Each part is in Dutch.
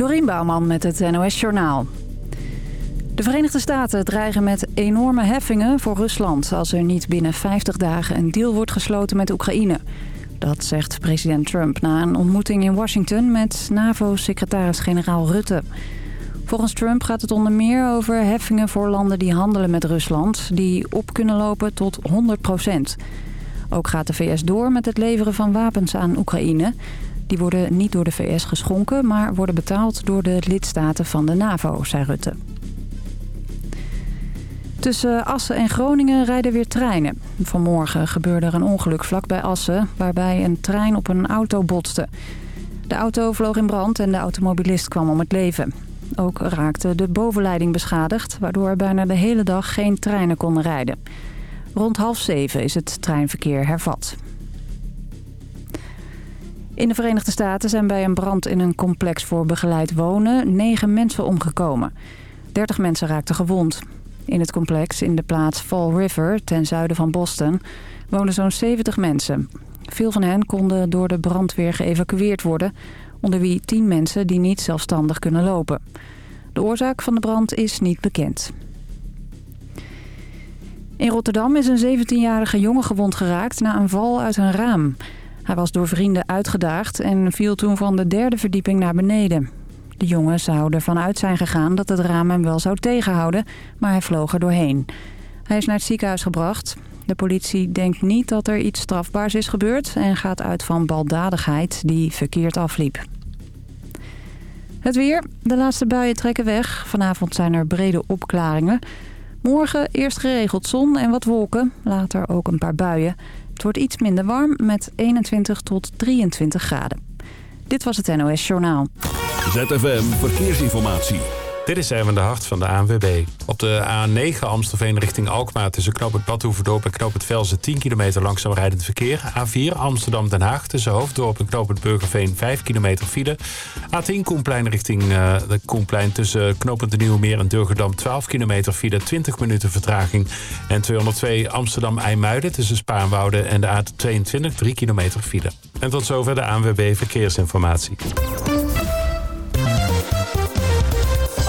Dorien Bouwman met het NOS Journaal. De Verenigde Staten dreigen met enorme heffingen voor Rusland... als er niet binnen 50 dagen een deal wordt gesloten met Oekraïne. Dat zegt president Trump na een ontmoeting in Washington... met NAVO-secretaris-generaal Rutte. Volgens Trump gaat het onder meer over heffingen voor landen die handelen met Rusland... die op kunnen lopen tot 100 procent. Ook gaat de VS door met het leveren van wapens aan Oekraïne... Die worden niet door de VS geschonken, maar worden betaald door de lidstaten van de NAVO, zei Rutte. Tussen Assen en Groningen rijden weer treinen. Vanmorgen gebeurde er een ongeluk vlakbij Assen... waarbij een trein op een auto botste. De auto vloog in brand en de automobilist kwam om het leven. Ook raakte de bovenleiding beschadigd... waardoor er bijna de hele dag geen treinen konden rijden. Rond half zeven is het treinverkeer hervat. In de Verenigde Staten zijn bij een brand in een complex voor begeleid wonen... negen mensen omgekomen. 30 mensen raakten gewond. In het complex in de plaats Fall River, ten zuiden van Boston, wonen zo'n 70 mensen. Veel van hen konden door de brandweer geëvacueerd worden, onder wie 10 mensen die niet zelfstandig kunnen lopen. De oorzaak van de brand is niet bekend. In Rotterdam is een 17-jarige jongen gewond geraakt na een val uit een raam. Hij was door vrienden uitgedaagd en viel toen van de derde verdieping naar beneden. De jongen zou ervan uit zijn gegaan dat het raam hem wel zou tegenhouden, maar hij vloog er doorheen. Hij is naar het ziekenhuis gebracht. De politie denkt niet dat er iets strafbaars is gebeurd... en gaat uit van baldadigheid die verkeerd afliep. Het weer. De laatste buien trekken weg. Vanavond zijn er brede opklaringen. Morgen eerst geregeld zon en wat wolken. Later ook een paar buien. Het wordt iets minder warm met 21 tot 23 graden. Dit was het NOS Journaal. ZFM Verkeersinformatie. Dit is Erwin de Hart van de ANWB. Op de A9 Amstelveen richting Alkmaar tussen Knoop het Badhoevedorp en Knoop het Velzen 10 kilometer langzaam rijdend verkeer. A4 Amsterdam-Den Haag tussen Hoofddorp en Knoop het Burgerveen 5 kilometer file. A10 Koenplein richting uh, de Koenplein tussen Knoop het de Nieuwe Meer en Durgedam 12 kilometer file 20 minuten vertraging. En 202 Amsterdam-IJmuiden tussen Spaanwouden en de A22 3 kilometer file. En tot zover de ANWB Verkeersinformatie.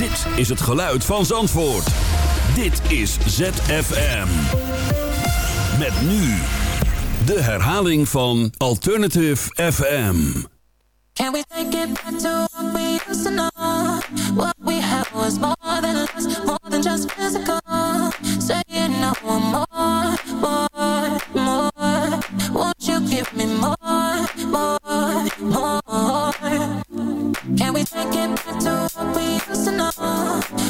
Dit is het geluid van Zandvoort. Dit is ZFM. Met nu de herhaling van Alternative FM. Can we take it back to what we used to know? What we had was more than less, more than just physical. Saying no more, more, more. Won't you give me more, more, more? Can we take it back to what we used to know?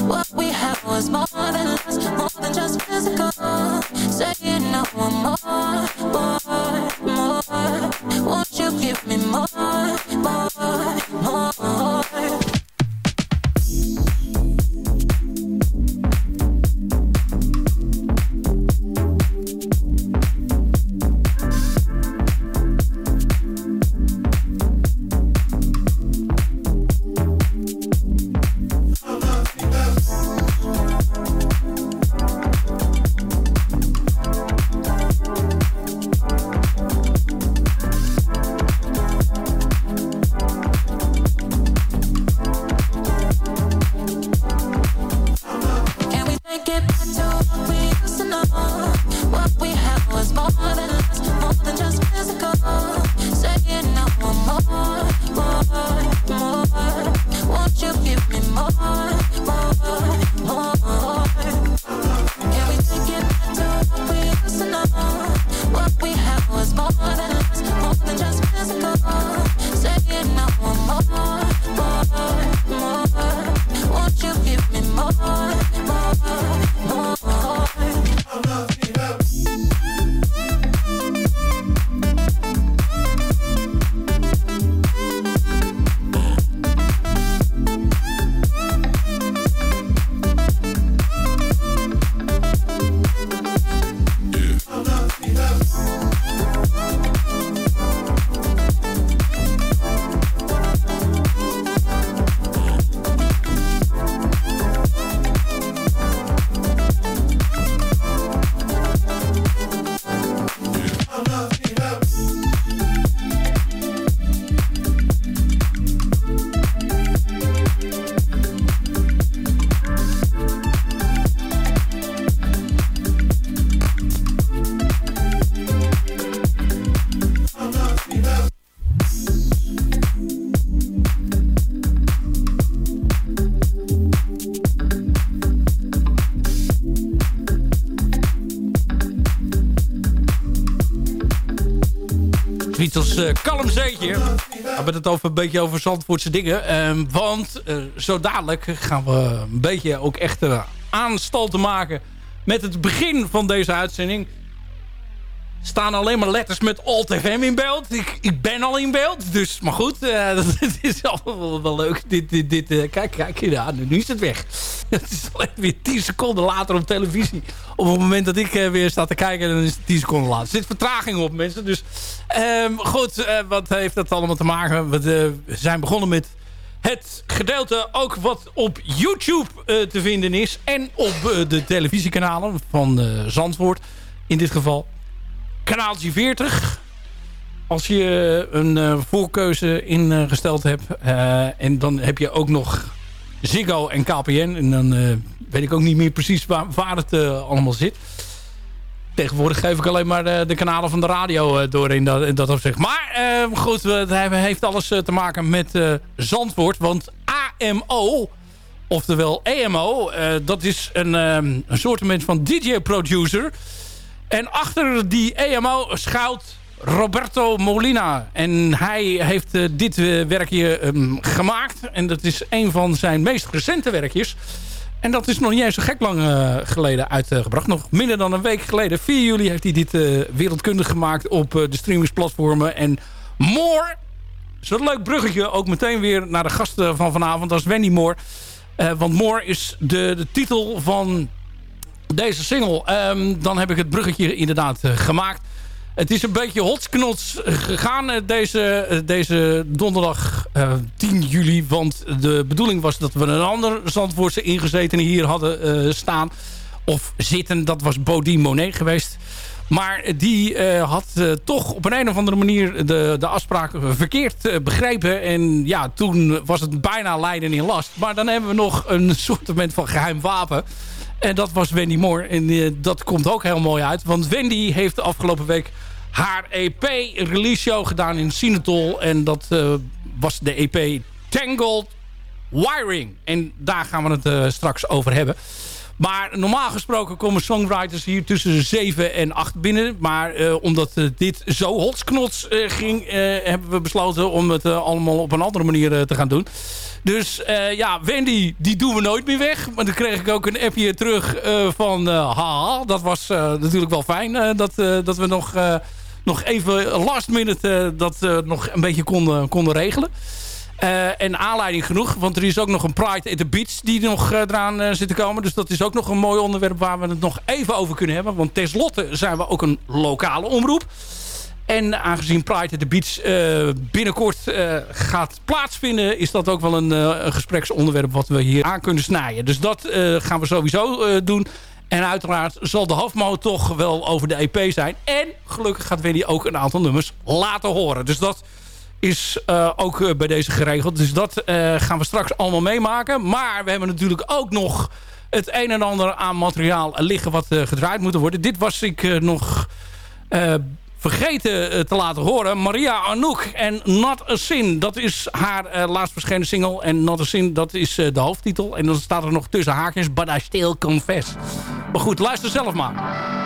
What we had was more than less, more than just physical. Saying no more, more, more. Won't you give me more, more, more? Als uh, kalm zeetje. We hebben het over een beetje over Zandvoortse dingen. Uh, want uh, zo dadelijk gaan we een beetje ook echt uh, aanstalten maken... met het begin van deze uitzending staan alleen maar letters met Alt FM in beeld. Ik, ik ben al in beeld, dus maar goed. Uh, dat, is allemaal wel, wel, leuk. Dit, dit, dit, uh, kijk, kijk, ja, nu is het weg. Het is alleen weer 10 seconden later op televisie. Op het moment dat ik uh, weer sta te kijken, dan is het 10 seconden later. Er zit vertraging op, mensen. Dus um, goed, wat heeft dat allemaal te maken? We zijn begonnen met het gedeelte ook wat op YouTube te vinden is. En op de televisiekanalen van Zandvoort in dit geval kanaaltje 40. Als je een uh, voorkeuze ingesteld hebt. Uh, en dan heb je ook nog Ziggo en KPN. En dan weet ik ook niet meer precies waar, het allemaal zit. Tegenwoordig geef ik alleen maar de, de kanalen van de radio door in dat, in dat opzicht. Maar goed, het heeft alles te maken met Zandvoort. Want AMO, oftewel EMO, dat is een, een soort van DJ-producer... En achter die EMO schuilt Roberto Molina. En hij heeft uh, dit uh, werkje um, gemaakt. En dat is een van zijn meest recente werkjes. En dat is nog niet eens zo gek lang uh, geleden uitgebracht. Nog minder dan een week geleden. 4 juli heeft hij dit wereldkundig gemaakt op de streamingsplatformen. En Moore, zo'n leuk bruggetje ook meteen weer naar de gasten van vanavond. Dat is Wendy Moore. want Moore is de, de titel van deze single. Um, dan heb ik het bruggetje inderdaad uh, gemaakt. Het is een beetje hotsknots gegaan uh, deze, uh, deze donderdag 10 juli. Want de bedoeling was dat we een ander Zandvoortse ingezetene hier hadden staan. Of zitten, dat was Bodie Monet geweest. Maar die had toch op een, een of andere manier de, de afspraak verkeerd begrepen. En ja, toen was het bijna lijden in last. Maar dan hebben we nog een soort van geheim wapen. En dat was Wendy Moore. En uh, dat komt ook heel mooi uit. Want Wendy heeft de afgelopen week haar EP-release show gedaan in Sinatol. En dat uh, was de EP Tangled Wiring. En daar gaan we het uh, straks over hebben. Maar normaal gesproken komen songwriters hier tussen 7 en 8 binnen. Maar omdat dit zo hotsknots ging... hebben we besloten om het allemaal op een andere manier te gaan doen. Dus ja, Wendy, die doen we nooit meer weg. Maar dan kreeg ik ook een appje terug van... haha, dat was natuurlijk wel fijn dat, dat we nog, nog even last minute... dat nog een beetje konden, konden regelen. Uh, en aanleiding genoeg, want er is ook nog een Pride at the Beach die nog uh, eraan uh, zit te komen. Dus dat is ook nog een mooi onderwerp waar we het nog even over kunnen hebben. Want tenslotte zijn we ook een lokale omroep. En aangezien Pride at the Beach binnenkort gaat plaatsvinden... is dat ook wel een, een, gespreksonderwerp wat we hier aan kunnen snijden. Dus dat gaan we sowieso doen. En uiteraard zal de Hafmo toch wel over de EP zijn. En gelukkig gaat Wendy ook een aantal nummers laten horen. Dus dat is ook bij deze geregeld. Dus dat gaan we straks allemaal meemaken. Maar we hebben natuurlijk ook nog het een en ander aan materiaal liggen... wat gedraaid moet worden. Dit was ik nog vergeten te laten horen. Maria Anouk en Not a Sin. Dat is haar laatst verschenen single. En Not a Sin, dat is de hoofdtitel. En dan staat er nog tussen haakjes... But I Still Confess. Maar goed, luister zelf maar.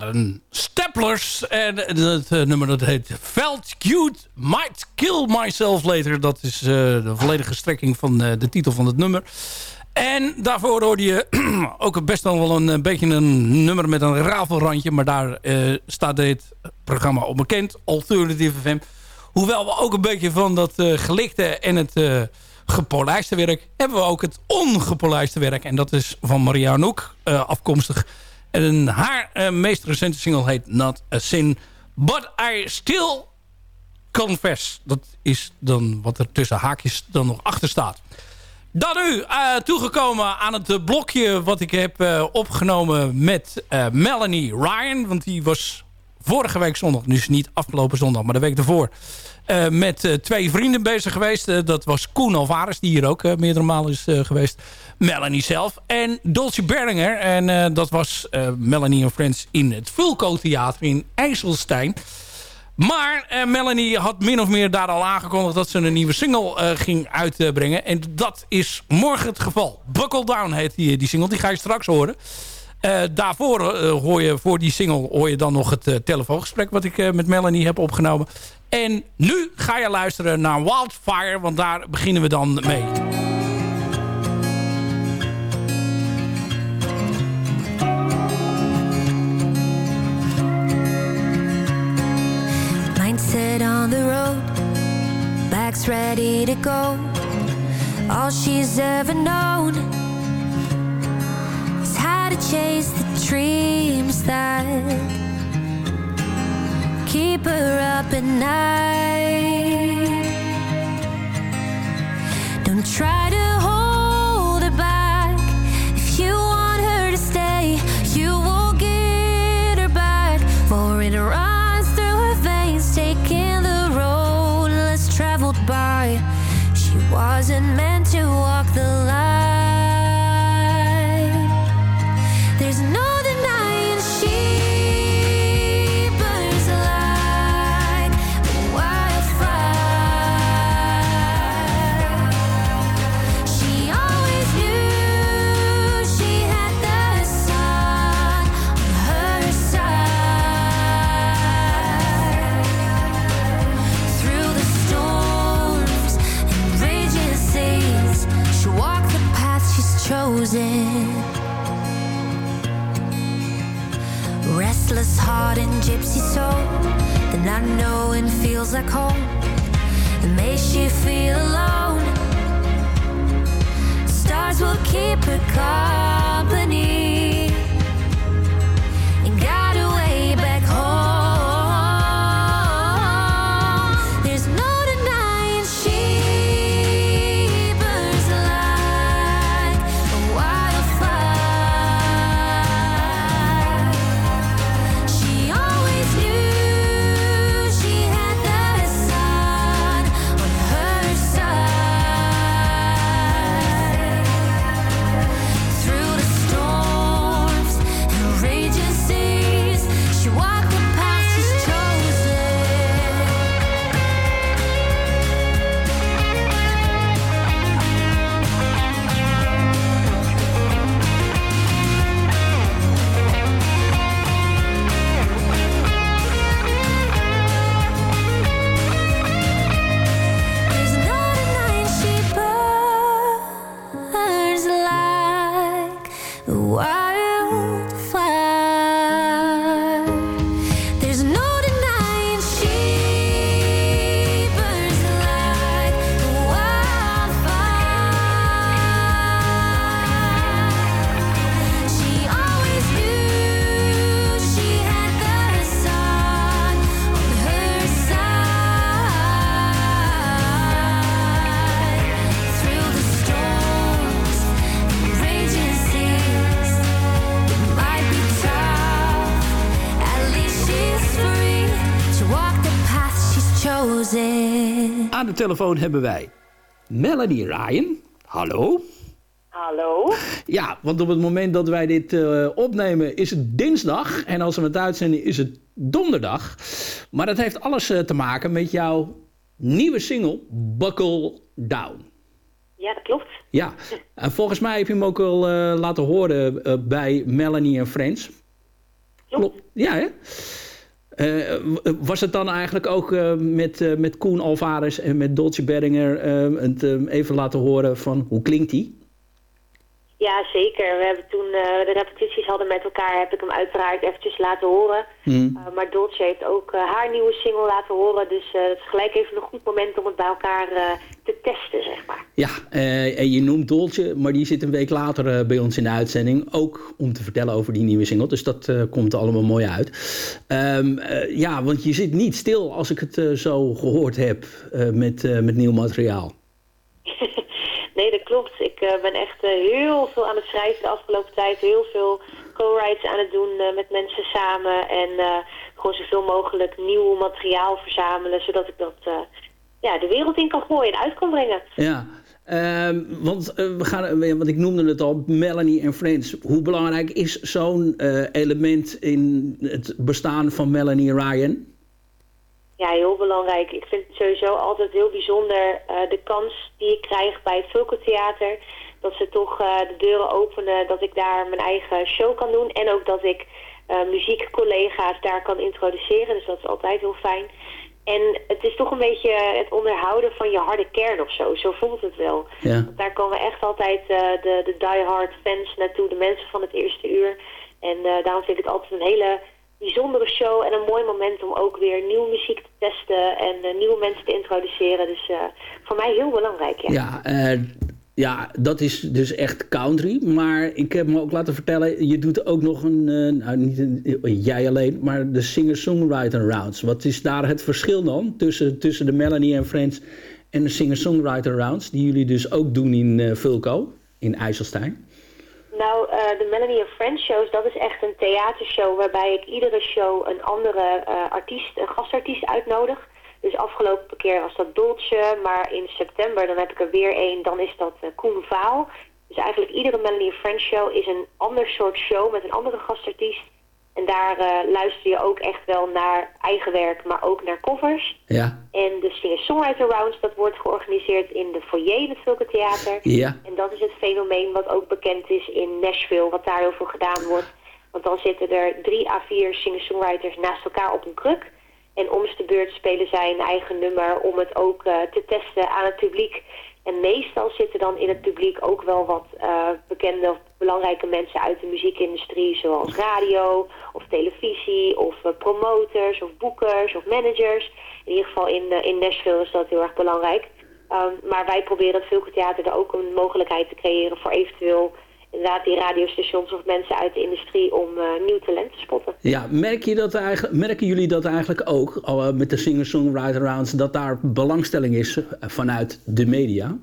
Waren Staplers. En het uh, nummer dat heet Felt Cute Might Kill Myself Later. Dat is uh, de volledige strekking van uh, de titel van het nummer. En daarvoor hoorde je ook best wel een, een, beetje een nummer met een rafelrandje. Maar daar staat dit programma op bekend. Alternative FM. Hoewel we ook een beetje van dat gelikte en het gepolijste werk... hebben we ook het ongepolijste werk. En dat is van Maria Anouk afkomstig... En haar uh, meest recente single heet Not a Sin. But I Still Confess. Dat is dan wat er tussen haakjes dan nog achter staat. Dan nu uh, toegekomen aan het blokje wat ik heb opgenomen met Melanie Ryan. Want die was vorige week zondag, dus niet afgelopen zondag, maar de week ervoor... Uh, met uh, twee vrienden bezig geweest. Uh, dat was Koen Alvarez, die hier ook meerdere malen is geweest. Melanie zelf. En Dolce Berlinger. En dat was Melanie en Friends in het Vulco Theater in IJsselstein. Maar Melanie had min of meer daar al aangekondigd... dat ze een nieuwe single ging uitbrengen. En dat is morgen het geval. Buckle Down heet die, die single. Die ga je straks horen. Uh, daarvoor uh, hoor je, voor die single, hoor je dan nog het uh, telefoongesprek wat ik met Melanie heb opgenomen. En nu ga je luisteren naar Wildfire, want daar beginnen we dan mee. Mindset on the road, back's ready to go. All she's ever known to chase the dreams that keep her up at night. Don't try to hold her back. If you want her to stay, you will get her back. For it runs through her veins, taking the road less traveled by. She wasn't meant the not knowing feels like home. It makes you feel alone. Stars will keep her company telefoon hebben wij Melanie Ryan. Hallo. Hallo? Ja, want op het moment dat wij dit eh, opnemen is het dinsdag. En als we het uitzenden is het donderdag. Maar dat heeft alles eh, te maken met jouw nieuwe single Buckle Down. Ja, dat klopt. Ja, en volgens mij heb je hem ook al eh, laten horen bij Melanie en Friends. Klopt. Ja, hè? Eh, was het dan eigenlijk ook eh, met, eh, met Koen Alvarez en met Dolce Berringer het even laten horen van hoe klinkt die? Ja, zeker. We hebben toen eh, de repetities hadden met elkaar, heb ik hem uiteraard eventjes laten horen. Hmm. Uh, maar Dolce heeft ook uh, haar nieuwe single laten horen. Dus uh, het is gelijk even een goed moment om het bij elkaar uh, te testen, zeg maar. Ja, uh, en je noemt Dolce, maar die zit een week later uh, bij ons in de uitzending. Ook om te vertellen over die nieuwe single. Dus dat uh, komt er allemaal mooi uit. Um, ja, want je zit niet stil als ik het zo gehoord heb met, met nieuw materiaal. nee, dat klopt. Ik ben echt heel veel aan het schrijven de afgelopen tijd. Heel veel co-writes aan het doen uh, met mensen samen. En gewoon zoveel mogelijk nieuw materiaal verzamelen. Zodat ik dat ja, de wereld in kan gooien en uit kan brengen. Ja, um, want, we gaan, want ik noemde het al, Melanie en Friends. Hoe belangrijk is zo'n element in het bestaan van Melanie Ryan? Ja, heel belangrijk. Ik vind het sowieso altijd heel bijzonder de kans die ik krijg bij het Vulko-theater dat ze toch uh, de deuren openen, dat ik daar mijn eigen show kan doen. En ook dat ik uh, muziekcollega's daar kan introduceren. Dus dat is altijd heel fijn. En het is toch een beetje het onderhouden van je harde kern of zo. Zo voelt het wel. Ja. Daar komen echt altijd uh, de, de diehard fans naartoe, de mensen van het eerste uur. En daarom vind ik het altijd een hele bijzondere show en een mooi moment om ook weer nieuwe muziek te testen en nieuwe mensen te introduceren. Dus voor mij heel belangrijk, ja. Ja, ja, dat is dus echt country. Maar ik heb me ook laten vertellen, je doet ook nog een, nou niet een, jij alleen, maar de singer-songwriter rounds. Wat is daar het verschil dan tussen, tussen de Melanie and Friends en de singer-songwriter rounds, die jullie dus ook doen in uh, Vulco, in IJsselstein? Nou, uh, de Melanie Friends shows, dat is echt een theatershow waarbij ik iedere show een andere artiest, een gastartiest uitnodig. Dus afgelopen keer was dat Dolce, maar in september dan heb ik er weer één, dan is dat uh, Koen Vaal. Dus eigenlijk iedere Melanie Friends show is een ander soort show met een andere gastartiest. En daar uh, luister je ook echt wel naar eigen werk, maar ook naar covers. Ja. En de singer-songwriter rounds, dat wordt georganiseerd in de foyer in het Vulkentheater. Ja. En dat is het fenomeen wat ook bekend is in Nashville, wat daar heel veel gedaan wordt. Want dan zitten er drie à vier singer-songwriters naast elkaar op een kruk. En om de beurt spelen zij een eigen nummer om het ook uh, te testen aan het publiek. En meestal zitten dan in het publiek ook wel wat uh, bekende of belangrijke mensen uit de muziekindustrie. Zoals radio of televisie of uh, promoters of boekers of managers. In ieder geval in, in Nashville is dat heel erg belangrijk. Um, maar wij proberen het Vulkentheater er ook een mogelijkheid te creëren voor eventueel inderdaad die radiostations of mensen uit de industrie om uh, nieuw talent te spotten. Ja, merk je dat eigenlijk, merken jullie dat eigenlijk ook met de singer-songwriter rounds dat daar belangstelling is vanuit de media?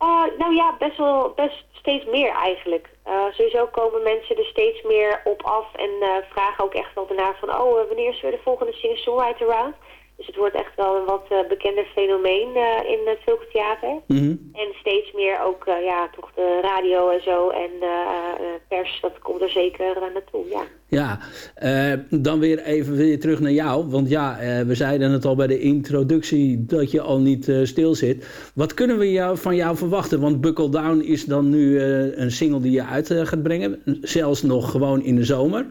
Uh, nou ja, best wel best steeds meer eigenlijk. sowieso komen mensen er steeds meer op af en vragen ook echt wel daarna van oh, wanneer is weer de volgende singer-songwriter round? Dus het wordt echt wel een wat uh, bekender fenomeen uh, in het Vulkentheater. Mm -hmm. En steeds meer ook, uh, ja, toch de radio en zo en pers, dat komt er zeker naartoe, ja. Ja, dan weer even weer terug naar jou. Want ja, we zeiden het al bij de introductie dat je al niet stil zit. Wat kunnen we jou, van jou verwachten? Want Buckle Down is dan nu een single die je uit gaat brengen. Zelfs nog gewoon in de zomer.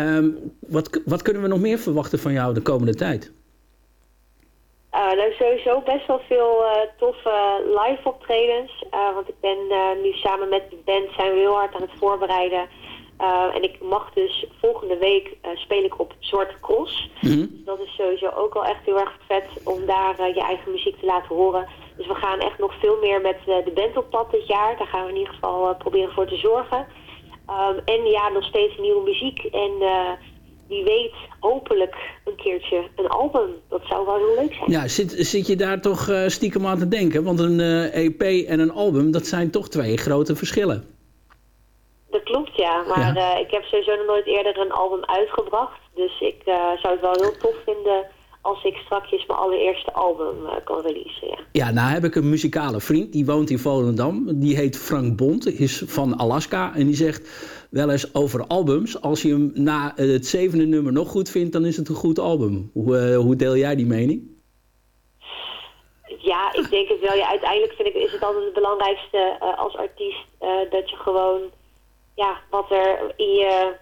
Um, wat, wat kunnen we nog meer verwachten van jou de komende tijd? Uh, nou, sowieso best wel veel uh, toffe live optredens. Uh, want ik ben nu samen met de band zijn we heel hard aan het voorbereiden. en ik mag dus volgende week speel ik op Zwarte Cross. Mm -hmm. Dus dat is sowieso ook al echt heel erg vet om daar je eigen muziek te laten horen. Dus we gaan echt nog veel meer met de band op pad dit jaar. Daar gaan we in ieder geval proberen voor te zorgen. Um, en ja, nog steeds nieuwe muziek en wie weet hopelijk een keertje een album. Dat zou wel heel leuk zijn. Ja, zit, zit je daar toch uh, stiekem aan te denken? Want een uh, EP en een album, dat zijn toch twee grote verschillen. Dat klopt, ja. Maar ja. Uh, ik heb sowieso nog nooit eerder een album uitgebracht. Dus ik zou het wel heel tof vinden als ik strakjes mijn allereerste album kan releasen, ja. Ja, nou heb ik een muzikale vriend, die woont in Volendam. Die heet Frank Bond, is van Alaska. En die zegt wel eens over albums. Als je hem na het zevende nummer nog goed vindt, dan is het een goed album. Hoe, uh, hoe deel jij die mening? Ja, ik denk het wel. Ja, uiteindelijk vind ik, is het altijd het belangrijkste uh, als artiest dat je gewoon ja, wat er in je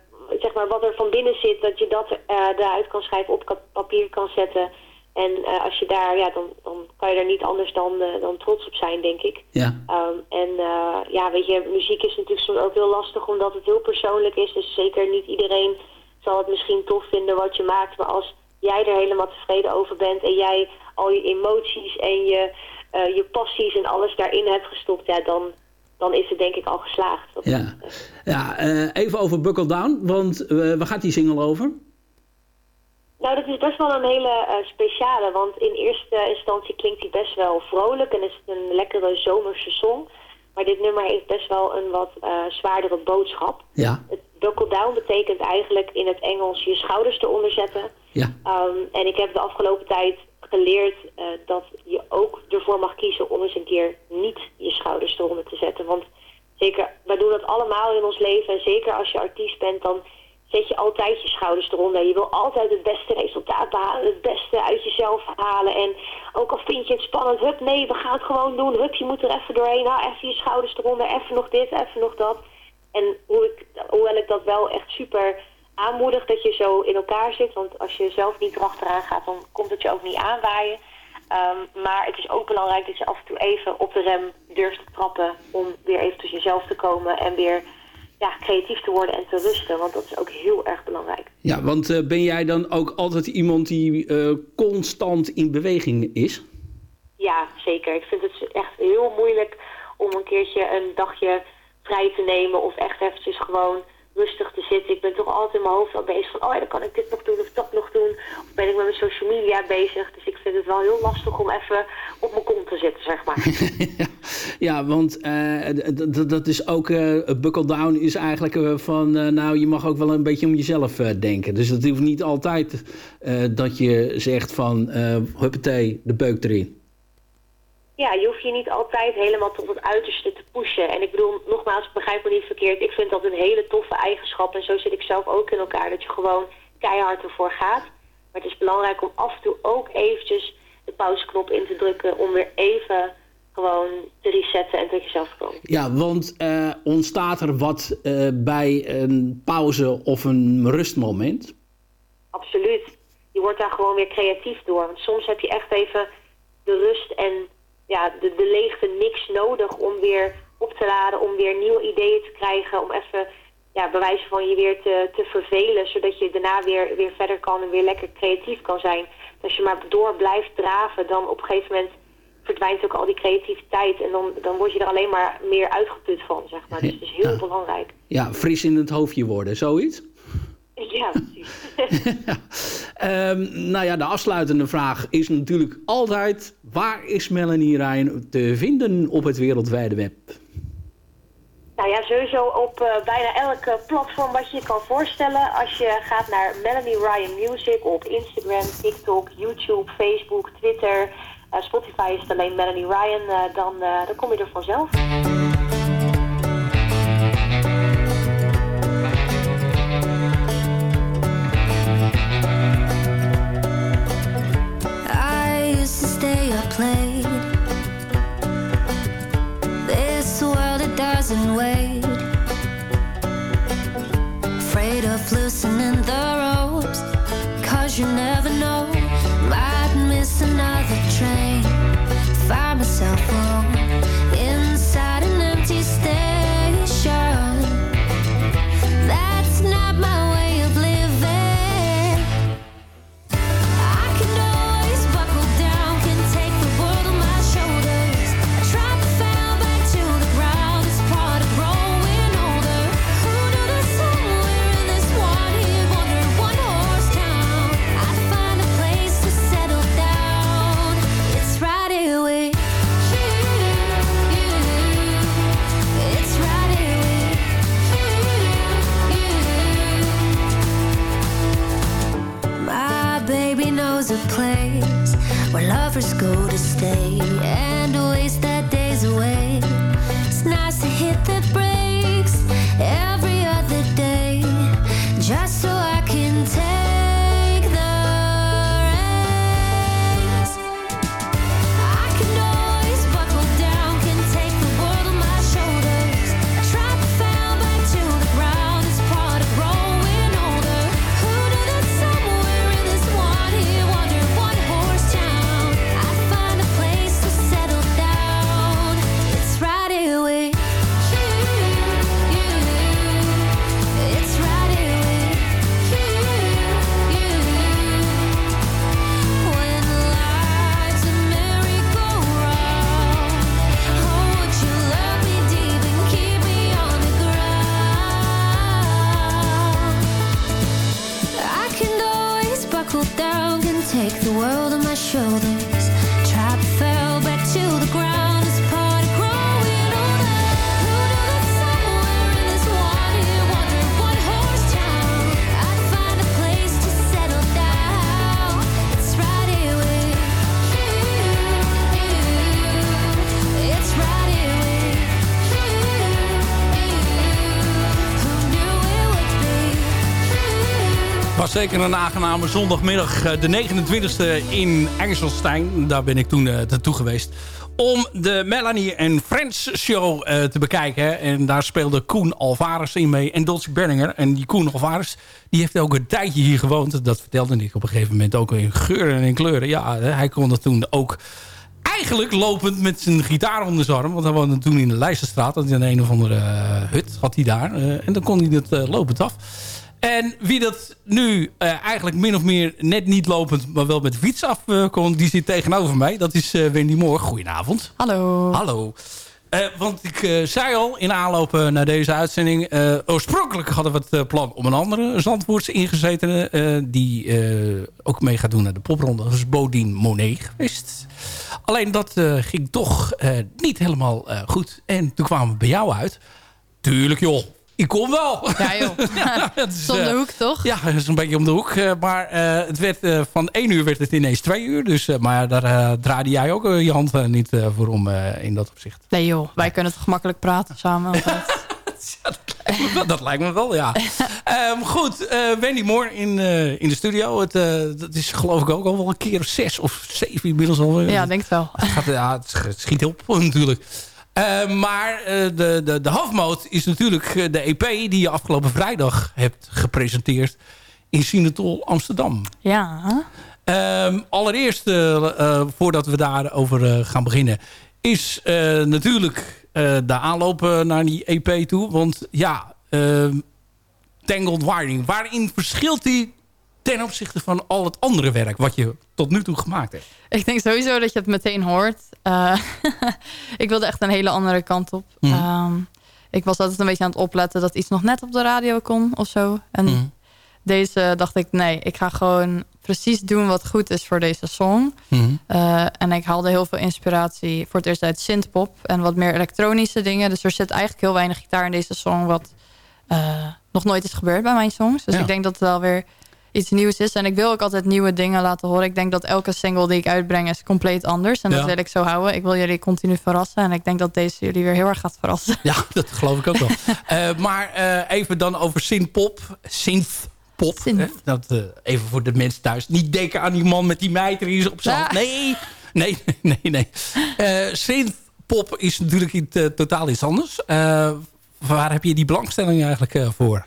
zeg maar, wat er van binnen zit, dat je dat eh eruit kan schrijven, op papier kan zetten. En eh, als je daar, ja, dan, dan kan je er niet anders dan, eh, dan trots op zijn, denk ik. Ja. Ehm, en ja, weet je, muziek is natuurlijk soms ook heel lastig omdat het heel persoonlijk is. Dus zeker niet iedereen zal het misschien tof vinden wat je maakt. Maar als jij er helemaal tevreden over bent en jij al je emoties en je, je passies en alles daarin hebt gestopt, ja, dan, dan is het denk ik al geslaagd. Ja, ja eh, even over Buckle Down, want eh, waar gaat die single over? Nou, dat is best wel een hele eh, speciale, want in eerste instantie klinkt hij best wel vrolijk en is het een lekkere zomerse song. Maar dit nummer heeft best wel een wat eh, zwaardere boodschap. Ja, Het buckle down betekent eigenlijk in het Engels je schouders eronder zetten. ja, Um, en ik heb de afgelopen tijd geleerd eh, dat je ook ervoor mag kiezen om eens een keer niet je schouders eronder te zetten. Want zeker, wij doen dat allemaal in ons leven. En zeker als je artiest bent, dan zet je altijd je schouders eronder. Je wil altijd het beste resultaat behalen, het beste uit jezelf halen. En ook al vind je het spannend, hup, nee, we gaan het gewoon doen. Hup, je moet er even doorheen. Nou, even je schouders eronder, even nog dit, even nog dat. En hoe ik, hoewel ik dat wel echt super aanmoedig dat je zo in elkaar zit. Want als je zelf niet erachteraan gaat, dan komt het je ook niet aanwaaien. Ehm, maar het is ook belangrijk dat je af en toe even op de rem durft te trappen... om weer even tot jezelf te komen en weer ja, creatief te worden en te rusten. Want dat is ook heel erg belangrijk. ja want eh, ben jij dan ook altijd iemand die eh, constant in beweging is? Ja, zeker. Ik vind het echt heel moeilijk om een keertje een dagje vrij te nemen of echt eventjes gewoon rustig te zitten. Ik ben toch altijd in mijn hoofd al bezig van, oh ja, dan kan ik dit nog doen of dat nog doen. Of ben ik met mijn social media bezig. Dus ik vind het wel heel lastig om even op mijn kont te zitten, zeg maar. Ja, want eh, dat is ook, eh Buckle Down is eigenlijk eh, van, nou, je mag ook wel een beetje om jezelf denken. Dus het hoeft niet altijd dat je zegt van, huppatee, de beuk erin. Ja, je hoeft je niet altijd helemaal tot het uiterste te pushen. En ik bedoel, nogmaals, begrijp me niet verkeerd. Ik vind dat een hele toffe eigenschap. En zo zit ik zelf ook in elkaar. Dat je gewoon keihard ervoor gaat. Maar het is belangrijk om af en toe ook eventjes de pauzeknop in te drukken. Om weer even gewoon te resetten en tot jezelf te komen. Ja, want eh, ontstaat er wat eh, bij een pauze of een rustmoment? Absoluut. Je wordt daar gewoon weer creatief door. Want soms heb je echt even de rust en ja, de, de leegte niks nodig om weer op te laden, om weer nieuwe ideeën te krijgen, om even ja, bewijzen van je weer te, te vervelen, zodat je daarna weer, weer verder kan en weer lekker creatief kan zijn. Als je maar door blijft draven, dan op een gegeven moment verdwijnt ook al die creativiteit en dan, dan word je er alleen maar meer uitgeput van, zeg maar. Dus het is heel Ja. belangrijk. Ja, fris in het hoofdje worden, zoiets? Ja, precies. Ehm, nou ja, de afsluitende vraag is natuurlijk altijd... waar is Melanie Ryan te vinden op het wereldwijde web? Nou ja, sowieso op eh, bijna elk eh, platform wat je je kan voorstellen. Als je gaat naar Melanie Ryan Music op Instagram, TikTok, YouTube, Facebook, Twitter, eh, Spotify is het alleen Melanie Ryan, eh, dan, dan kom je er vanzelf. play. Zeker een aangename zondagmiddag, eh, de 29e in IJsselstein. Daar ben ik toen eh, naartoe geweest. Om de Melanie en Friends show eh, te bekijken. En daar speelde Koen Alvarez in mee en Dolce Berninger. En die Koen Alvarez, die heeft ook een tijdje hier gewoond. Dat vertelde ik op een gegeven moment ook in geuren en in kleuren. Ja, hij kon dat toen ook eigenlijk lopend met zijn gitaar onder zijn arm. Want hij woonde toen in de Leijsterstraat. In een of andere hut had hij daar. En dan kon hij dat lopend af. En wie dat nu eh, eigenlijk min of meer net niet lopend... maar wel met de fiets af kon, die zit tegenover mij. Dat is eh, Wendy Moore. Goedenavond. Hallo. Hallo. Eh, want ik zei al in aanloop naar deze uitzending... oorspronkelijk hadden we het plan om een andere Zandvoortse ingezetene... die ook mee gaat doen naar de popronde. Dat is Bodien Monet geweest. Alleen dat ging toch niet helemaal goed. En toen kwamen we bij jou uit. Tuurlijk joh, ik kom wel. Ja joh. Het is, Om de eh, hoek toch? ja, dat is een beetje om de hoek. eh, maar eh, het werd, van één uur werd het ineens twee uur. Dus, maar daar draaide jij ook je hand niet voor om in dat opzicht. Nee joh, wij kunnen toch gemakkelijk praten samen. altijd. dat lijkt me wel, ja. Ehm, goed, eh, Wendy Moore in, in de studio. Het, dat is geloof ik ook al wel een keer of zes of zeven inmiddels al. ja, denk het wel. Het, gaat, ja, het het schiet op natuurlijk. Eh, maar eh, de, de, de is natuurlijk eh, de EP die je afgelopen vrijdag hebt gepresenteerd in Sinatol Amsterdam. Ja. Ehm, allereerst, voordat we daarover eh gaan beginnen... is natuurlijk de aanloop naar die EP toe. Want ja, ehm, Tangled Wiring. Waarin verschilt die ten opzichte van al het andere werk... wat je tot nu toe gemaakt hebt? Ik denk sowieso dat je het meteen hoort. Eh, ik wilde echt een hele andere kant op. Mhm. Ehm, ik was altijd een beetje aan het opletten dat iets nog net op de radio kon of zo. En Mhm. deze dacht ik, nee, ik ga gewoon precies doen wat goed is voor deze song. Mhm. Eh, en ik haalde heel veel inspiratie voor het eerst uit synthpop en wat meer elektronische dingen. Dus er zit eigenlijk heel weinig gitaar in deze song, wat eh, nog nooit is gebeurd bij mijn songs. Dus Ja. ik denk dat het wel weer iets nieuws is. En ik wil ook altijd nieuwe dingen laten horen. Ik denk dat elke single die ik uitbreng is compleet anders. En Ja. dat wil ik zo houden. Ik wil jullie continu verrassen. En ik denk dat deze jullie weer heel erg gaat verrassen. Ja, dat geloof ik ook wel. Eh, maar eh, even dan over synthpop. Synthpop. Synth. hè? Dat, eh, even voor de mensen thuis. Niet denken aan die man met die mijter hier op zand. Ja. Nee, nee, nee, nee. Eh synthpop is natuurlijk iets, totaal iets anders. Waar heb je die belangstelling eigenlijk voor?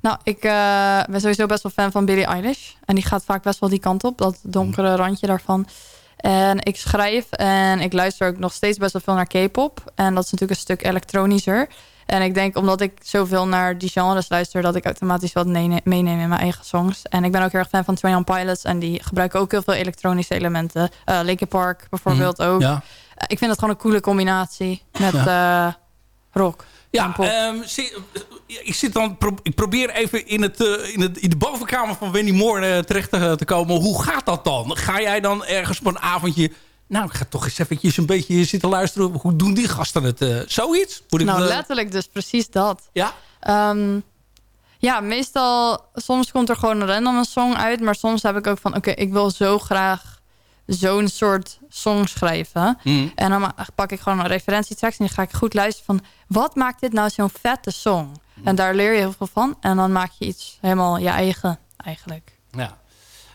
Nou, ik eh, ben sowieso best wel fan van Billie Eilish. En die gaat vaak best wel die kant op. Dat donkere randje daarvan. En ik schrijf en ik luister ook nog steeds best wel veel naar K-pop. En dat is natuurlijk een stuk elektronischer. En ik denk omdat ik zoveel naar die genres luister... dat ik automatisch wat nee- meeneem in mijn eigen songs. En ik ben ook heel erg fan van Train on Pilots. En die gebruiken ook heel veel elektronische elementen. Uh, Linkin Park bijvoorbeeld ook. Ja. Eh, ik vind dat gewoon een coole combinatie met eh, rock. Ja, ehm, zi- ik, zit dan, ik probeer even in, het, eh, in, het, in de bovenkamer van Wendy Moore eh, terecht te, te komen. Hoe gaat dat dan? Ga jij dan ergens op een avondje... Nou, ik ga toch eens eventjes een beetje zitten luisteren. Hoe doen die gasten het? eh, zoiets? Moet ik nou, eh, letterlijk dus precies dat. Ja? Ehm, ja, meestal, soms komt er gewoon een random een song uit. Maar soms heb ik ook van, oké, ik wil zo graag zo'n soort song schrijven. Mm. En dan pak ik gewoon een referentietekst en dan ga ik goed luisteren van... wat maakt dit nou zo'n vette song? Mm. En daar leer je heel veel van. En dan maak je iets helemaal je eigen, eigenlijk. Ja.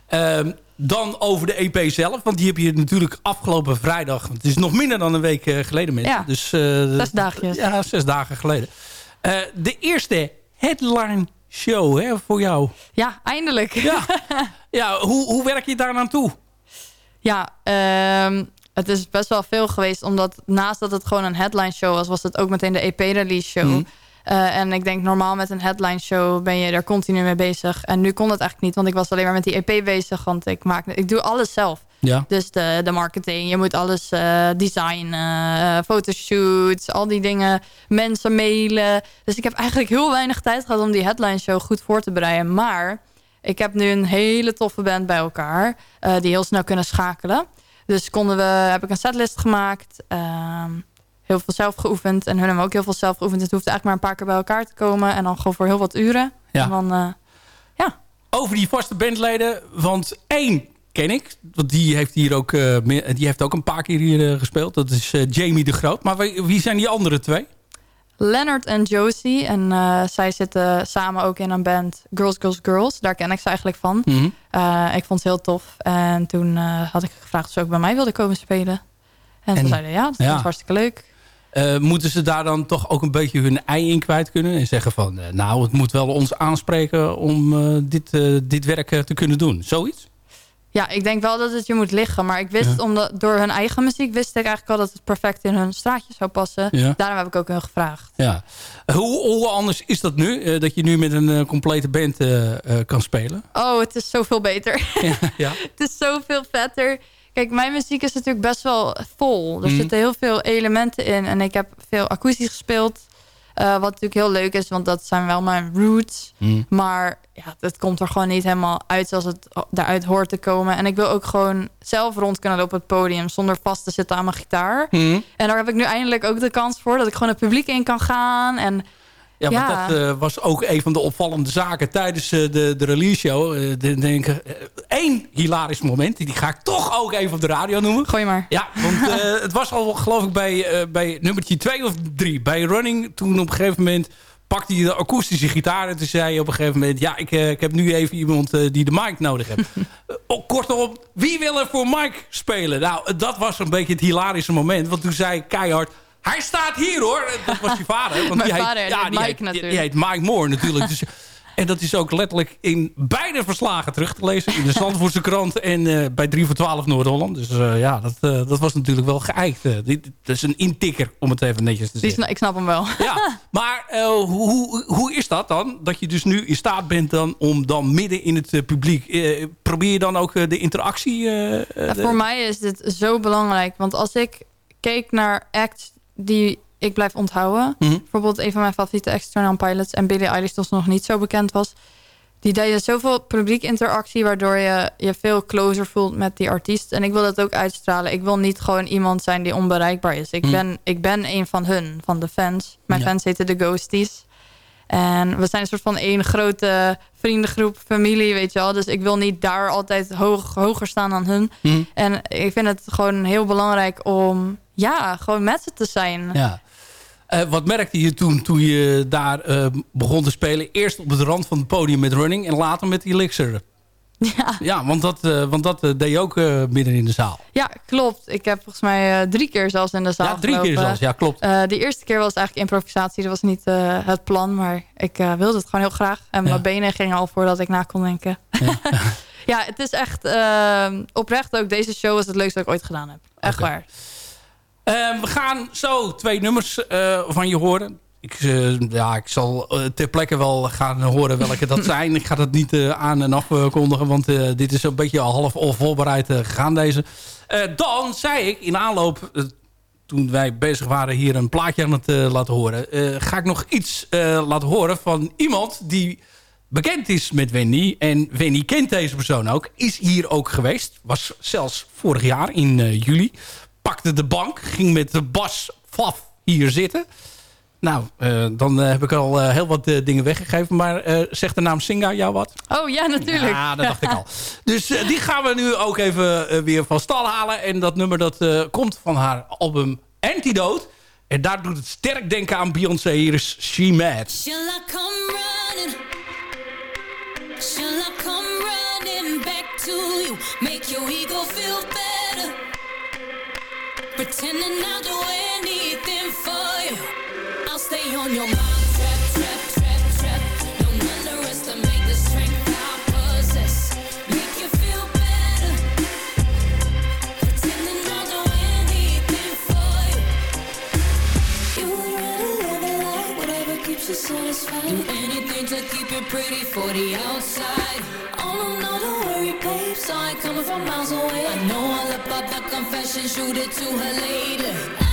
Ehm, dan over de EP zelf. Want die heb je natuurlijk afgelopen vrijdag... want Het is nog minder dan een week eh, geleden, mensen. Ja. Dus, eh, Zes dagjes. Ja, zes dagen geleden. Eh, de eerste headline show hè, voor jou. Ja, eindelijk. Ja, ja hoe, hoe werk je daar naartoe? Ja, ehm, het is best wel veel geweest. Omdat naast dat het gewoon een headline show was... was het ook meteen de EP-release show. Mhm. Eh, en ik denk normaal met een headline show ben je er continu mee bezig. En nu kon dat eigenlijk niet, want ik was alleen maar met die EP bezig. Want ik, maak, ik doe alles zelf. Ja. Dus de, de marketing, je moet alles eh, designen, eh, fotoshoots, al die dingen, mensen mailen. Dus ik heb eigenlijk heel weinig tijd gehad om die headline show goed voor te bereiden. Maar ik heb nu een hele toffe band bij elkaar. eh, die heel snel kunnen schakelen. Dus konden we, heb ik een setlist gemaakt. ehm, heel veel zelf geoefend. En hun hebben ook heel veel zelf geoefend. Dus het hoeft eigenlijk maar een paar keer bij elkaar te komen. En dan gewoon voor heel wat uren. Ja. En dan, eh, Over die vaste bandleden, want één ken ik. Want die heeft hier ook, eh, die heeft ook een paar keer hier gespeeld. Dat is Jamie de Groot. Maar wie, wie zijn die andere twee? Leonard en Josie. En eh, zij zitten samen ook in een band Girls, Girls, Girls. Daar ken ik ze eigenlijk van. Mhm. Eh, ik vond het heel tof. En toen eh, had ik gevraagd of ze ook bij mij wilden komen spelen. En, En- ze zeiden ja, dat ja. was hartstikke leuk. Moeten ze daar dan toch ook een beetje hun ei in kwijt kunnen? En zeggen van, nou, het moet wel ons aanspreken om dit, dit werk te kunnen doen. Zoiets? Ja, ik denk wel dat het je moet liggen. Maar ik wist, Ja. omdat, door hun eigen muziek wist ik eigenlijk al dat het perfect in hun straatje zou passen. Ja. Daarom heb ik ook hun gevraagd. Ja. Hoe, hoe anders is dat nu? eh, dat je nu met een eh, complete band eh, kan spelen? Oh, het is zoveel beter. ja. het is zoveel vetter. Kijk, mijn muziek is natuurlijk best wel vol. Er Mhm. zitten heel veel elementen in. En ik heb veel akoestisch gespeeld. Eh, wat natuurlijk heel leuk is, want dat zijn wel mijn roots. Mhm. Maar ja, het komt er gewoon niet helemaal uit zoals het daaruit hoort te komen. En ik wil ook gewoon zelf rond kunnen lopen op het podium... zonder vast te zitten aan mijn gitaar. Mhm. En daar heb ik nu eindelijk ook de kans voor... dat ik gewoon het publiek in kan gaan. En Ja, want Ja. dat eh, was ook een van de opvallende zaken tijdens eh, de, de release show. De- denk één hilarisch moment, die ga ik toch ook even op de radio noemen. gooi maar. Ja, want het was al geloof ik bij, bij nummertje 2 of 3. Bij Running, toen op een gegeven moment pakte hij de akoestische gitaar. En toen zei op een gegeven moment... ja, ik, ik heb nu even iemand die de mic nodig heeft. Oh, kortom, wie wil er voor Mike spelen? Nou, dat was een beetje het hilarische moment. Want toen zei keihard... Hij staat hier hoor. Dat was je vader. Want Mijn die heet- vader, heet die Mike heet, natuurlijk. Die heet Mike Moore natuurlijk. Dus, en dat is ook letterlijk in beide verslagen terug te lezen. In de Zandvoortse krant en eh, bij 3 voor 12 Noord-Holland. Dus eh, ja, dat, eh, dat was natuurlijk wel geëikt. Dit, dat is een intikker, om het even netjes te zeggen. sna- ik snap hem wel. Ja, maar hoe, hoe, is dat dan? Dat je dus nu in staat bent dan om dan midden in het publiek... probeer je dan ook de interactie... Ja, de- voor mij is dit zo belangrijk. Want als ik keek naar acts die ik blijf onthouden... Mhm. bijvoorbeeld een van mijn favoriete On Pilots... en Billie Eilish, ze nog niet zo bekend was... die deden zoveel publiek interactie... waardoor je je veel closer voelt met die artiest. En ik wil dat ook uitstralen. Ik wil niet gewoon iemand zijn die onbereikbaar is. Ik, Mhm. ben, ik ben een van hun, van de fans. Mijn Ja. fans heten de Ghosties. En we zijn een soort van één grote vriendengroep, familie, weet je wel. Dus ik wil niet daar altijd hoog, hoger staan dan hun. Mhm. En ik vind het gewoon heel belangrijk om, ja, gewoon met ze te zijn. Ja. Eh, wat merkte je toen, toen je daar eh, begon te spelen? Eerst op het rand van het podium met Running en later met Elixir. Ja, Ja, want dat, eh, want dat deed je ook midden in de zaal. ja klopt. Ik heb volgens mij drie keer zelfs in de zaal ja, drie keer zelfs. Ja, klopt. De eerste keer was eigenlijk improvisatie. Dat was niet het plan, maar ik wilde het gewoon heel graag. En Ja. mijn benen gingen al voordat ik na kon denken. Ja, het is echt oprecht ook. Deze show is het leukste dat ik ooit gedaan heb. Echt waar. Eh, we gaan zo twee nummers eh, van je horen. Ik, eh, ja, ik zal eh, ter plekke wel gaan horen welke dat zijn. Ik ga dat niet aan en afkondigen, want dit is een beetje al half al voorbereid gegaan deze. Dan zei ik in aanloop, toen wij bezig waren hier een plaatje aan het laten horen... ga ik nog iets laten horen van iemand die bekend is met Wendy. En Wendy kent deze persoon ook. Is hier ook geweest. Was zelfs vorig jaar in juli. Pakte de bank. Ging met de Bas Faf hier zitten. Nou, eh, dan eh, heb ik al eh, heel wat dingen weggegeven. Maar eh, zegt de naam Singa jou wat? Oh ja, natuurlijk. Ja, dat dacht ik al. Dus die gaan we nu ook even weer van stal halen. En dat nummer dat eh, komt van haar album Antidote. En daar doet het sterk denken aan Beyoncé. Hier is She Mad. Shall I come running? Shall I come running back to you? Make your ego feel. Pretending I'll do anything for you. I'll stay on your mind. Trap, trap, trap, trap. Don't underestimate the strength I possess. Make you feel better. Pretending I'll do anything for you. You would rather live whatever keeps you satisfied. Do anything to keep pretty for the outside. Oh no, babe. Saw it coming from miles away. I know up up the confession, shoot it to her later.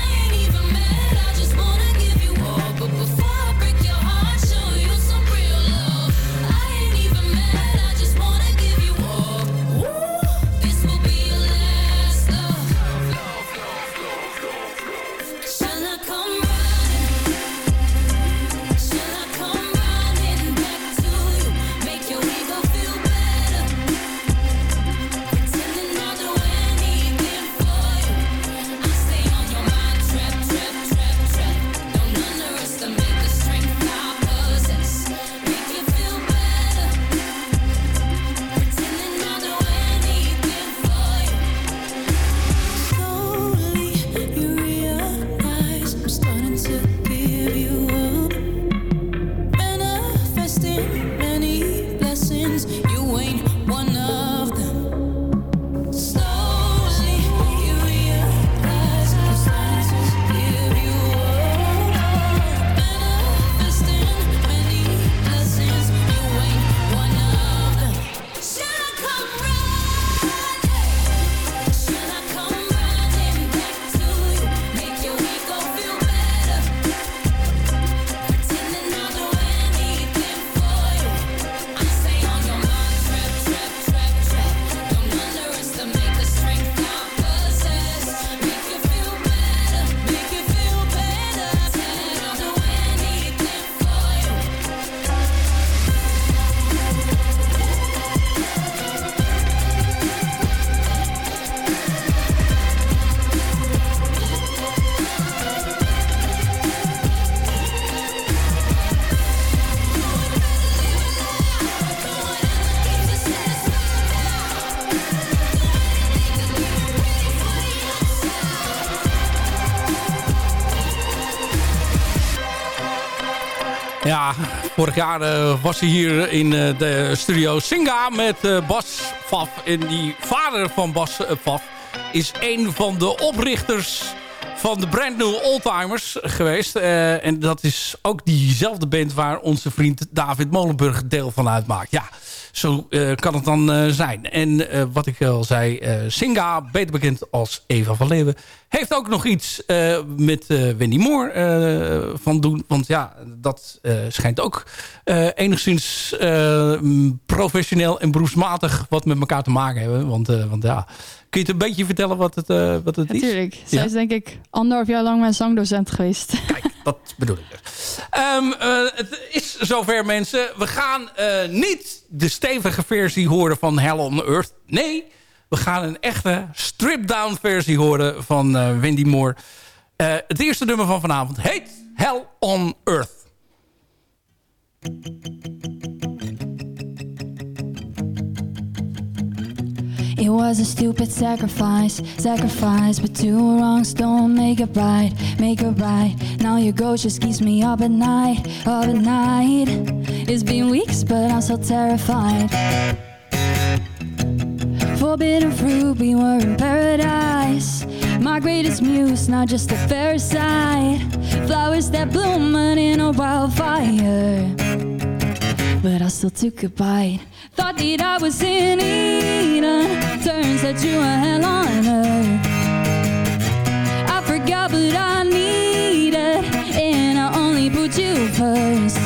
Vorig jaar eh, was hij hier in eh, de studio Singa met eh, Bas Faf. En die vader van Bas Faf is een van de oprichters van de Brand New Oldtimers geweest. Eh, en dat is ook diezelfde band waar onze vriend David Molenburg deel van uitmaakt. Ja, zo eh, kan het dan eh, zijn. En wat ik al zei, Singa, beter bekend als Eva van Leeuwen... heeft ook nog iets met Wendy Moore van doen. Want ja, dat schijnt ook enigszins professioneel en beroepsmatig... wat met elkaar te maken hebben. Want, want ja, kun je het een beetje vertellen wat het, eh, wat het is? Natuurlijk. Zij is denk ik anderhalf jaar lang mijn zangdocent geweest. Dat bedoel ik dus. Ehm, eh, het is zover mensen. We gaan eh, niet de stevige versie horen van Hell on Earth. Nee, we gaan een echte stripped-down versie horen van Wendy Moore. Het eerste nummer van vanavond heet Hell on Earth. It was a stupid sacrifice, sacrifice, but two wrongs don't make it right, make it right. Now your ghost just keeps me up at night, up at night. It's been weeks, but I'm so terrified. Forbidden fruit, we were in paradise. My greatest muse, not just a parasite. Flowers that bloom in a wildfire but I still took a bite. Thought that I was in Eden, uh, turns out you were hell on earth. I forgot what I needed, and I only put you first.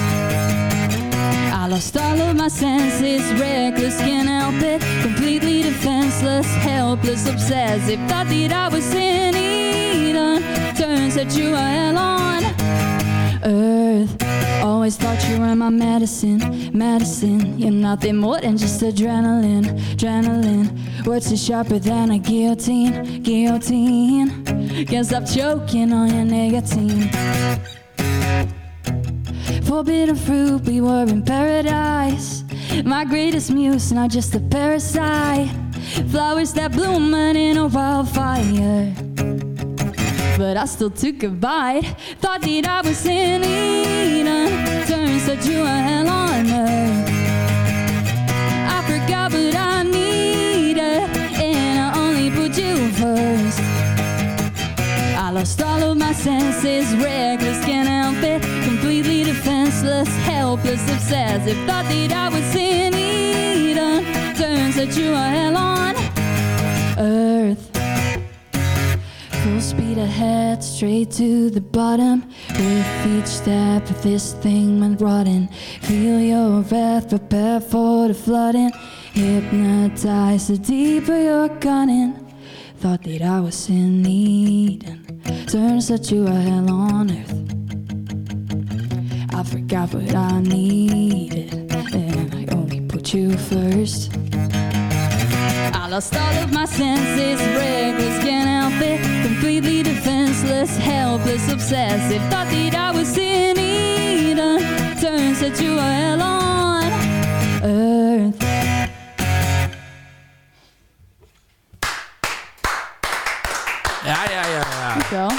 I lost all of my senses, reckless, can't help it. Completely defenseless, helpless, obsessive. Thought that I was in Eden, uh, turns out you were hell on earth. Always thought you were my medicine, medicine. You're nothing more than just adrenaline, adrenaline. Words are sharper than a guillotine, guillotine. Can't stop choking on your nicotine. Forbidden fruit, we were in paradise. My greatest muse, not just a parasite. Flowers that bloom in a wildfire but I still took a bite. Thought that I was in Eden, turns you were hell on earth. I forgot what I needed, and I only put you first. I lost all of my senses, reckless, can't help it. Completely defenseless, helpless, obsessive. Thought that I was in Eden, turns you were hell on earth. Ahead, straight to the bottom. With each step, this thing went rotten. Feel your breath, prepare for the flooding. Hypnotized, the deeper you're gunning. Thought that I was in Eden. Turns out you were hell on earth. I forgot what I needed, and I only put you first. Lost all of my senses, reckless, can't help it. Completely defenseless, helpless, obsessive. Thought that I was in Eden. Turns out you were hell on earth. Ja, ja, ja. ja. Dankjewel.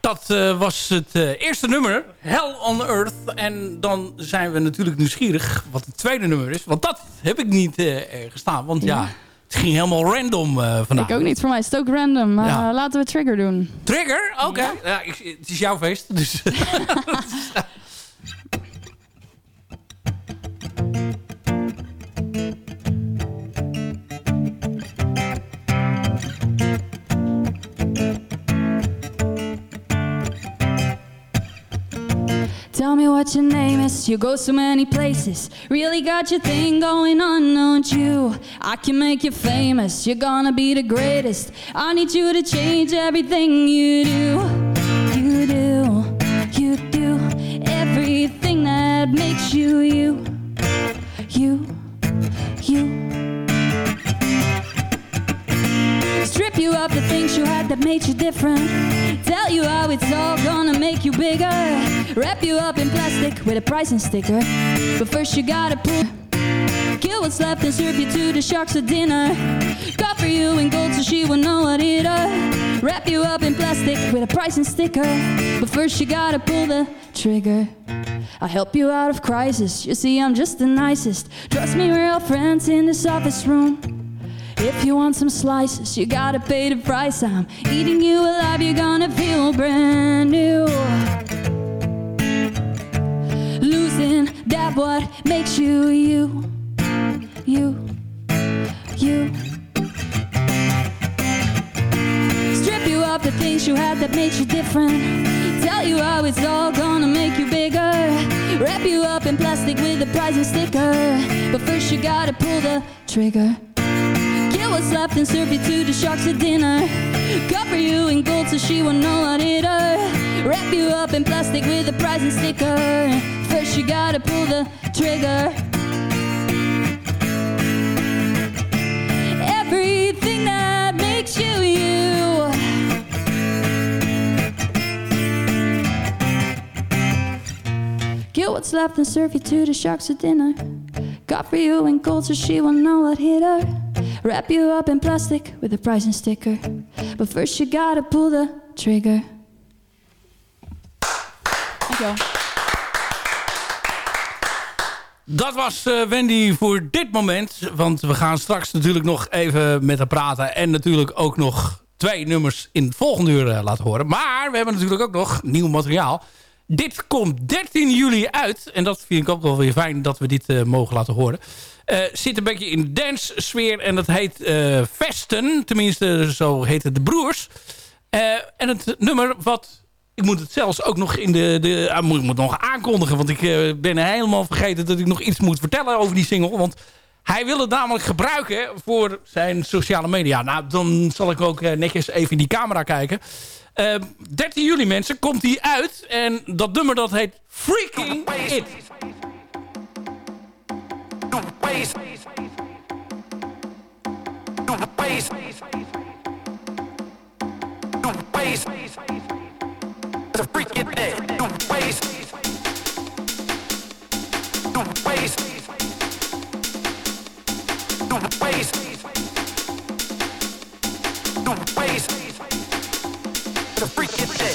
Dat eh, was het eh, eerste nummer, Hell on Earth. En dan zijn we natuurlijk nieuwsgierig wat het tweede nummer is. Want dat heb ik niet eh ergens staan. Want ja, Ja. Het ging helemaal random eh vandaag. Ik ook niet. Voor mij is het ook random. Ja. eh, laten we Trigger doen. Trigger? Oké. Ja. ik- het is jouw feest. Dus. Tell me what your name is. You go so many places. Really got your thing going on, don't you? I can make you famous. You're gonna be the greatest. I need you to change everything you do. You do. You do. Everything that makes you you. You. You. Strip you of the things you had that made you different. Tell you how it's all gonna make you bigger. Wrap you up in plastic with a pricing sticker. But first you gotta pull. Kill what's left and serve you to the sharks for dinner. Cover you in gold so she will know what it is. Wrap you up in plastic with a pricing sticker. But first you gotta pull the trigger. I'll help you out of crisis. You see, I'm just the nicest. Trust me, we're all friends in this office room. If you want some slices, you gotta pay the price. I'm eating you alive, you're gonna feel brand new. Losing that what makes you you, you, you. Strip you of the things you had that made you different. Tell you how it's all gonna make you bigger. Wrap you up in plastic with a prize and sticker. But first you gotta pull the trigger. What's left and serve you to the sharks at dinner. Cover you in gold so she won't know what her. Uh, wrap you up in plastic with a pricing sticker. First you gotta pull the trigger. Everything that makes you you. Kill what's left and serve you to the sharks at dinner. Cover you in gold so she won't know what hit her. Wrap you up in plastic with a pricing sticker. But first you gotta pull the trigger. Dankjewel. Dat was eh, Wendy voor dit moment. Want we gaan straks natuurlijk nog even met haar praten. En natuurlijk ook nog twee nummers in het volgende uur eh, laten horen. Maar we hebben natuurlijk ook nog nieuw materiaal. Dit komt 13 juli uit. En dat vind ik ook wel weer fijn dat we dit eh, mogen laten horen. Eh, zit een beetje in dance sfeer. En dat heet eh Vesten. Tenminste, zo heet het de broers. Eh, en het nummer wat... Ik moet het zelfs ook nog in de... de ah, moet, moet nog aankondigen. Want ik ben helemaal vergeten dat ik nog iets moet vertellen over die single. Want hij wil het namelijk gebruiken voor zijn sociale media. Nou, dan zal ik ook netjes even in die camera kijken. Eh, 13 juli mensen komt die uit. En dat nummer dat heet Freaking It. freaking thing.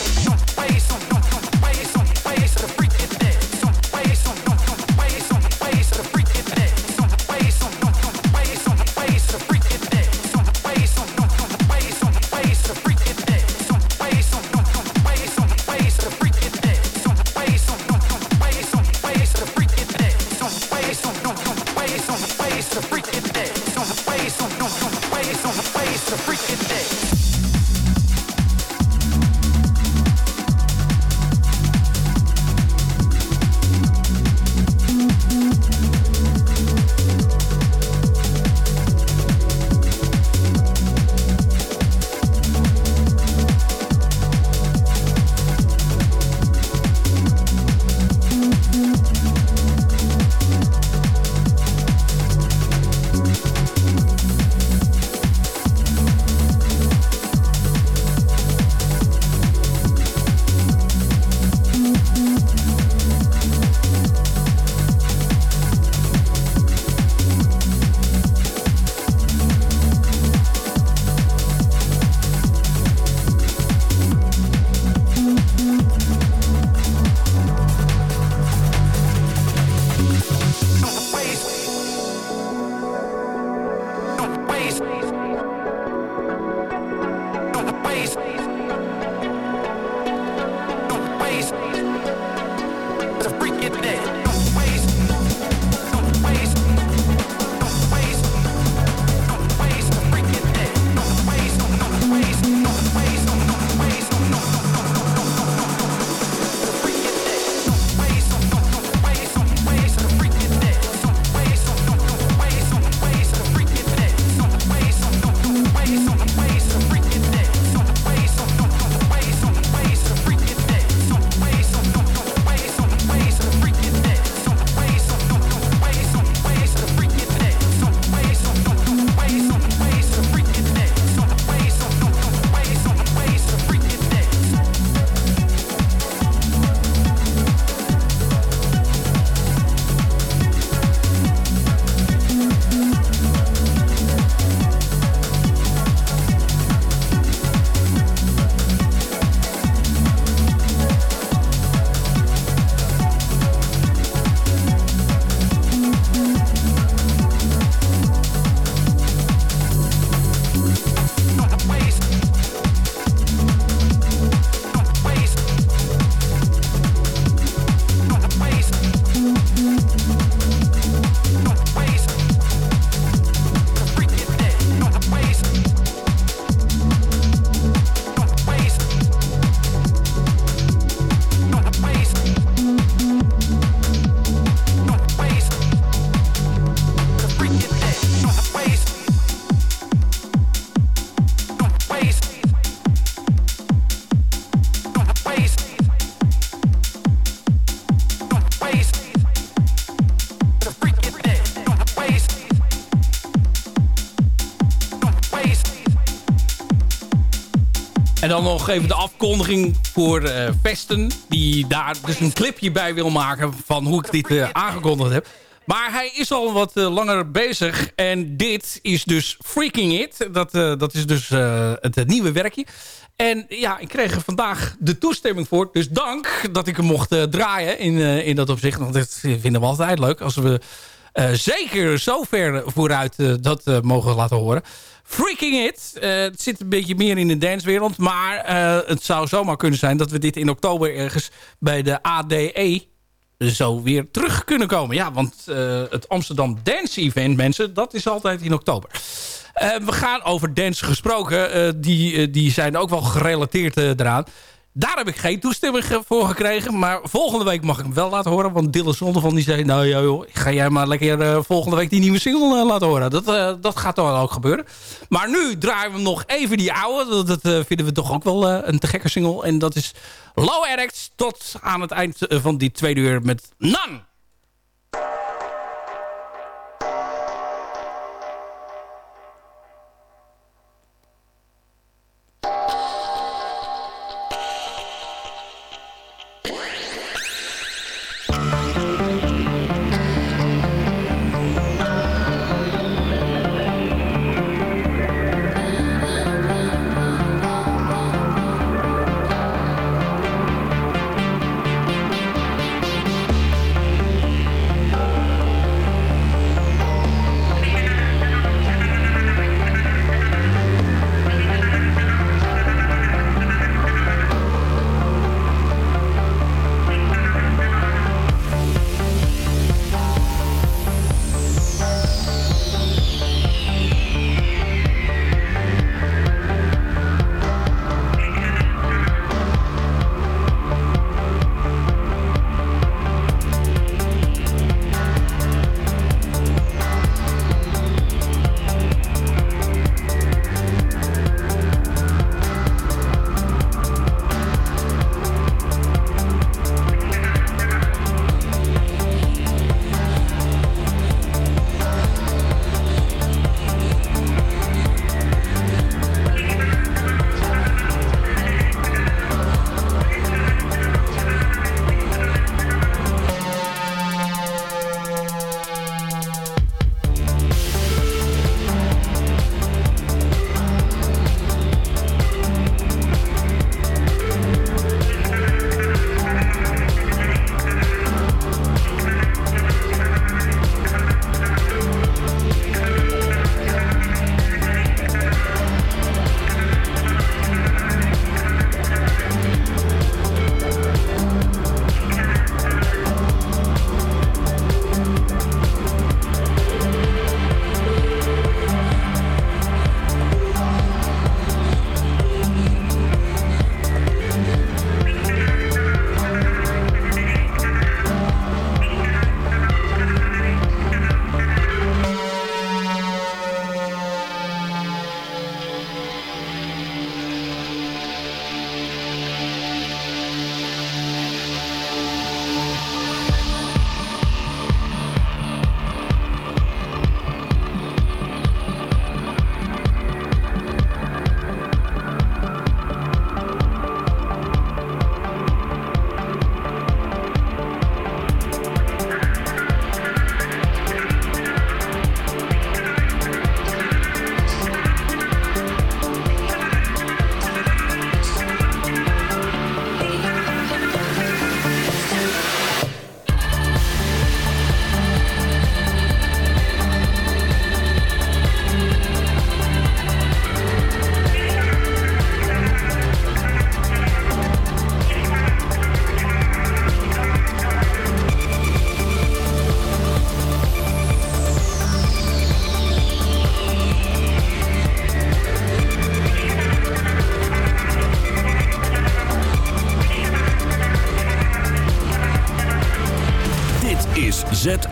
Dan nog even de afkondiging voor eh, Vesten. Die daar dus een clipje bij wil maken van hoe ik dit eh, aangekondigd heb. Maar hij is al wat eh, langer bezig. En dit is dus Freaking It. Dat, dat is dus het, nieuwe werkje. En ja, ik kreeg er vandaag de toestemming voor. Dus dank dat ik hem mocht draaien in, in dat opzicht. Want dat vinden we altijd leuk. Als we zeker zo ver vooruit dat mogen laten horen. Freaking It. Het zit een beetje meer in de dancewereld. Maar het zou zomaar kunnen zijn dat we dit in oktober ergens bij de ADE zo weer terug kunnen komen. Ja, want het Amsterdam Dance Event, mensen, dat is altijd in oktober. we gaan over dance gesproken. die, die zijn ook wel gerelateerd eraan. Daar heb ik geen toestemming voor gekregen. Maar volgende week mag ik hem wel laten horen. Want Dylan Zondervan die zei... Nou joh, ga jij maar lekker uh, volgende week die nieuwe single uh, laten horen. Dat, uh, dat gaat dan ook gebeuren. Maar nu draaien we nog even die oude. Dat, vinden we toch ook wel een te gekke single. En dat is Low Addicts. Tot aan het eind van die tweede uur met Nan.